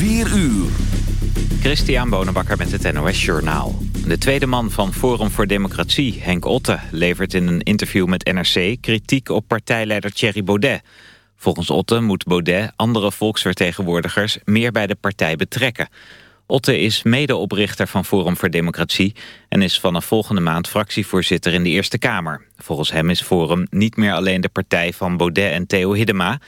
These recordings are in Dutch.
4 uur. Christian Bonenbakker met het NOS Journaal. De tweede man van Forum voor Democratie, Henk Otte... levert in een interview met NRC kritiek op partijleider Thierry Baudet. Volgens Otte moet Baudet andere volksvertegenwoordigers... meer bij de partij betrekken. Otte is medeoprichter van Forum voor Democratie... en is vanaf volgende maand fractievoorzitter in de Eerste Kamer. Volgens hem is Forum niet meer alleen de partij van Baudet en Theo Hiddema...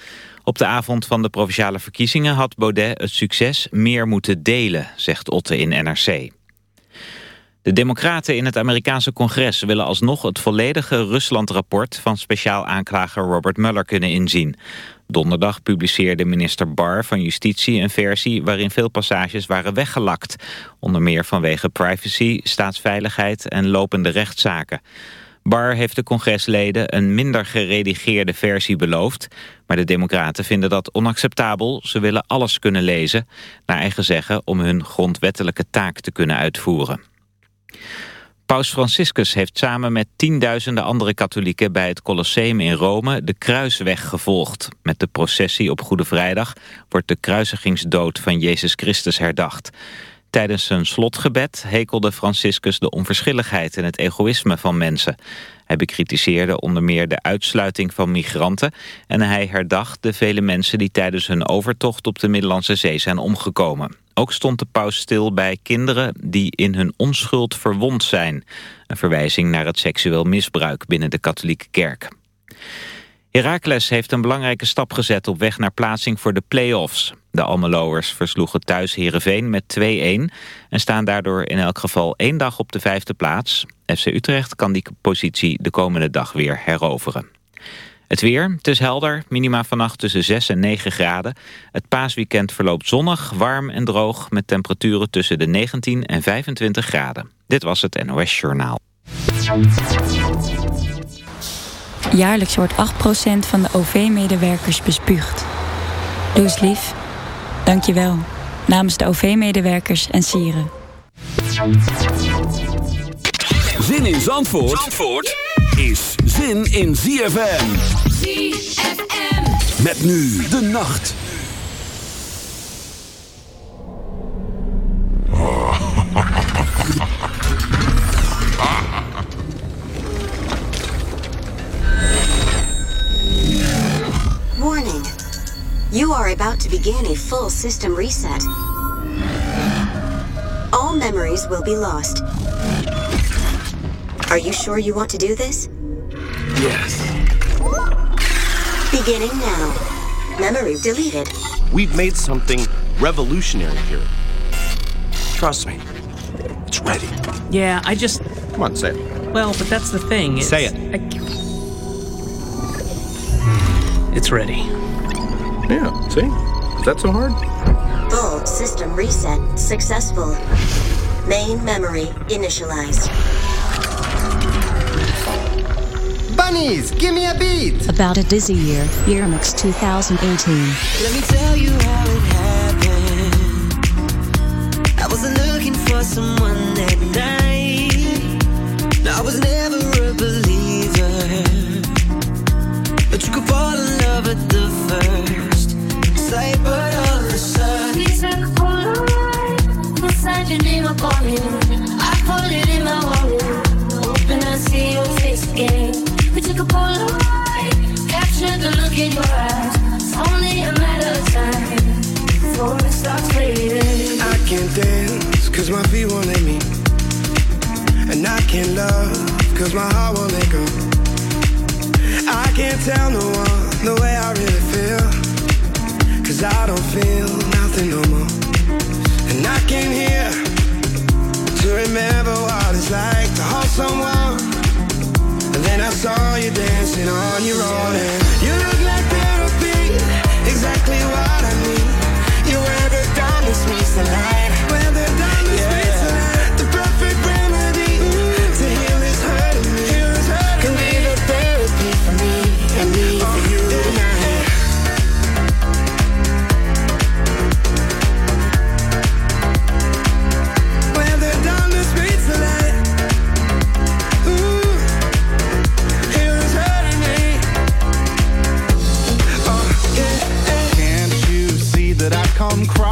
Op de avond van de provinciale verkiezingen had Baudet het succes meer moeten delen, zegt Otte in NRC. De democraten in het Amerikaanse congres willen alsnog het volledige Rusland-rapport van speciaal aanklager Robert Mueller kunnen inzien. Donderdag publiceerde minister Barr van Justitie een versie waarin veel passages waren weggelakt. Onder meer vanwege privacy, staatsveiligheid en lopende rechtszaken. Barr heeft de congresleden een minder geredigeerde versie beloofd. Maar de democraten vinden dat onacceptabel. Ze willen alles kunnen lezen, naar eigen zeggen, om hun grondwettelijke taak te kunnen uitvoeren. Paus Franciscus heeft samen met tienduizenden andere katholieken bij het Colosseum in Rome de kruisweg gevolgd. Met de processie op Goede Vrijdag wordt de kruisigingsdood van Jezus Christus herdacht. Tijdens zijn slotgebed hekelde Franciscus de onverschilligheid en het egoïsme van mensen. Hij bekritiseerde onder meer de uitsluiting van migranten... en hij herdacht de vele mensen die tijdens hun overtocht op de Middellandse Zee zijn omgekomen. Ook stond de paus stil bij kinderen die in hun onschuld verwond zijn. Een verwijzing naar het seksueel misbruik binnen de katholieke kerk. Heracles heeft een belangrijke stap gezet op weg naar plaatsing voor de play-offs. De Almeloers versloegen thuis Heerenveen met 2-1... en staan daardoor in elk geval één dag op de vijfde plaats. FC Utrecht kan die positie de komende dag weer heroveren. Het weer, het is helder, minima vannacht tussen 6 en 9 graden. Het paasweekend verloopt zonnig, warm en droog... met temperaturen tussen de 19 en 25 graden. Dit was het NOS Journaal. Jaarlijks wordt 8% van de OV-medewerkers bespuugd. Doe eens lief. Dank je wel. Namens de OV-medewerkers en sieren. Zin in Zandvoort, Zandvoort is zin in ZFM. ZFM. Met nu de nacht. Warning. You are about to begin a full system reset. All memories will be lost. Are you sure you want to do this? Yes. Beginning now. Memory deleted. We've made something revolutionary here. Trust me. It's ready. Yeah, I just. Come on, say it. Well, but that's the thing. It's, Say it. I- it's ready. Yeah, see? Is that so hard? Full system reset successful. Main memory initialized. Bunnies, give me a beat. About a dizzy year, Year Mix 2018. Let me tell you how it happened. I wasn't looking for someone that night. No, I was never a believer. But you could fall in love at the first sight. But all of a sudden, We took a Polaroid, inside your name upon it. I put it in my wallet, hoping I see your face again. We took a Polaroid, captured the look in your eyes. It's only a matter of time before it starts fading. I can't dance, cause my feet won't let me. And I can't love, cause my heart won't let go. I can't tell no one the way I really feel. Cause I don't feel nothing no more. And I came here to remember what it's like to hold someone. And then I saw you dancing on your own. And you look like therapy, exactly what I need. You wear the meets the light. Wear the diamonds meets I'm crying.